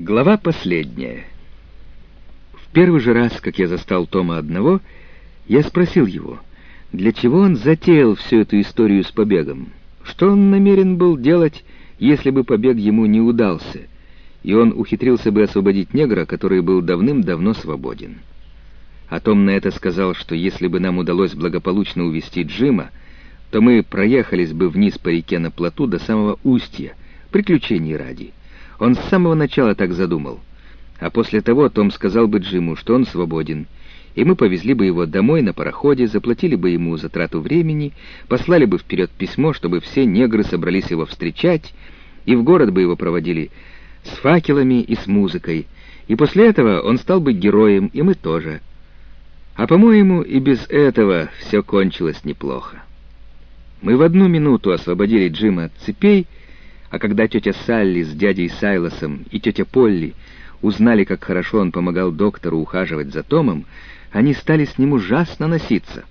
Глава последняя. В первый же раз, как я застал Тома одного, я спросил его, для чего он затеял всю эту историю с побегом, что он намерен был делать, если бы побег ему не удался, и он ухитрился бы освободить негра, который был давным-давно свободен. А Том на это сказал, что если бы нам удалось благополучно увести Джима, то мы проехались бы вниз по реке на плоту до самого устья, приключений ради — он с самого начала так задумал. А после того Том сказал бы Джиму, что он свободен, и мы повезли бы его домой на пароходе, заплатили бы ему за трату времени, послали бы вперед письмо, чтобы все негры собрались его встречать, и в город бы его проводили с факелами и с музыкой, и после этого он стал бы героем, и мы тоже. А, по-моему, и без этого все кончилось неплохо. Мы в одну минуту освободили Джима от цепей, а когда тетя Салли с дядей Сайлосом и тетя Полли узнали, как хорошо он помогал доктору ухаживать за Томом, они стали с ним ужасно носиться.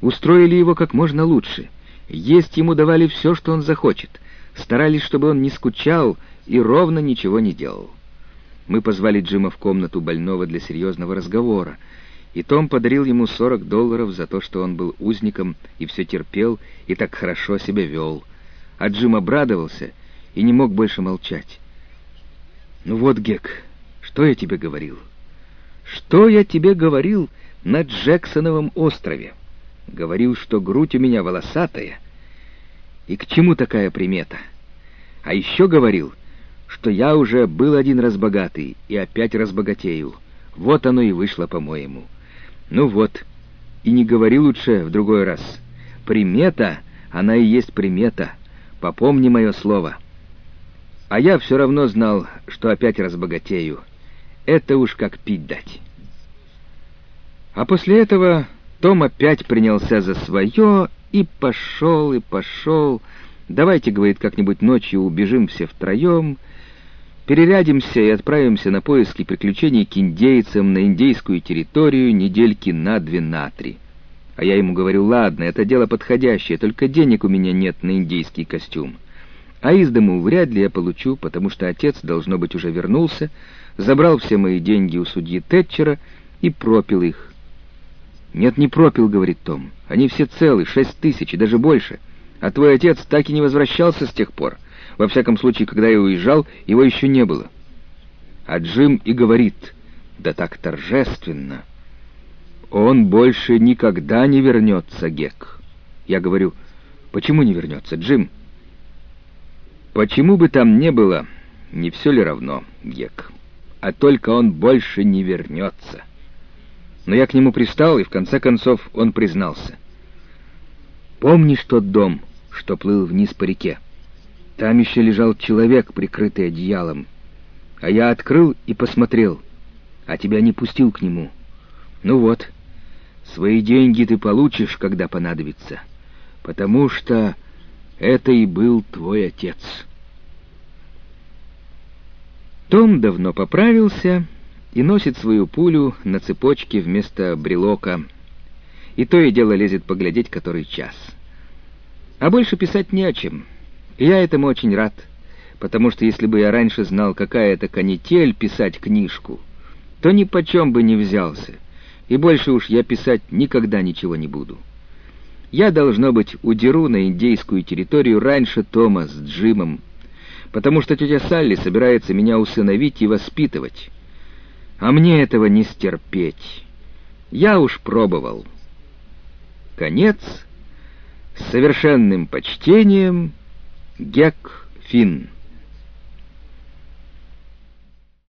Устроили его как можно лучше. Есть ему давали все, что он захочет. Старались, чтобы он не скучал и ровно ничего не делал. Мы позвали Джима в комнату больного для серьезного разговора, и Том подарил ему 40 долларов за то, что он был узником и все терпел и так хорошо себя вел. А Джим обрадовался — и не мог больше молчать. «Ну вот, Гек, что я тебе говорил?» «Что я тебе говорил на Джексоновом острове?» «Говорил, что грудь у меня волосатая. И к чему такая примета?» «А еще говорил, что я уже был один раз богатый и опять разбогатею. Вот оно и вышло, по-моему. Ну вот, и не говори лучше в другой раз. Примета, она и есть примета. Попомни мое слово». А я все равно знал, что опять разбогатею. Это уж как пить дать. А после этого Том опять принялся за свое и пошел, и пошел. Давайте, говорит, как-нибудь ночью убежим все втроем, перерядимся и отправимся на поиски приключений к индейцам на индейскую территорию недельки на две на три. А я ему говорю, ладно, это дело подходящее, только денег у меня нет на индейский костюм. А из дому вряд ли я получу, потому что отец, должно быть, уже вернулся, забрал все мои деньги у судьи Тэтчера и пропил их. «Нет, не пропил», — говорит Том. «Они все целы, шесть тысяч и даже больше. А твой отец так и не возвращался с тех пор. Во всяком случае, когда я уезжал, его еще не было». А Джим и говорит, да так торжественно. «Он больше никогда не вернется, Гек». Я говорю, «Почему не вернется, Джим?» Почему бы там не было, не все ли равно, Гек? А только он больше не вернется. Но я к нему пристал, и в конце концов он признался. Помнишь тот дом, что плыл вниз по реке? Там еще лежал человек, прикрытый одеялом. А я открыл и посмотрел, а тебя не пустил к нему. Ну вот, свои деньги ты получишь, когда понадобится, потому что это и был твой отец». Том давно поправился и носит свою пулю на цепочке вместо брелока, и то и дело лезет поглядеть, который час. А больше писать не о чем, и я этому очень рад, потому что если бы я раньше знал, какая это канитель писать книжку, то ни почем бы не взялся, и больше уж я писать никогда ничего не буду. Я, должно быть, удеру на индейскую территорию раньше Тома с Джимом, потому что тетя Салли собирается меня усыновить и воспитывать. А мне этого не стерпеть. Я уж пробовал. Конец. С совершенным почтением. Гек Финн.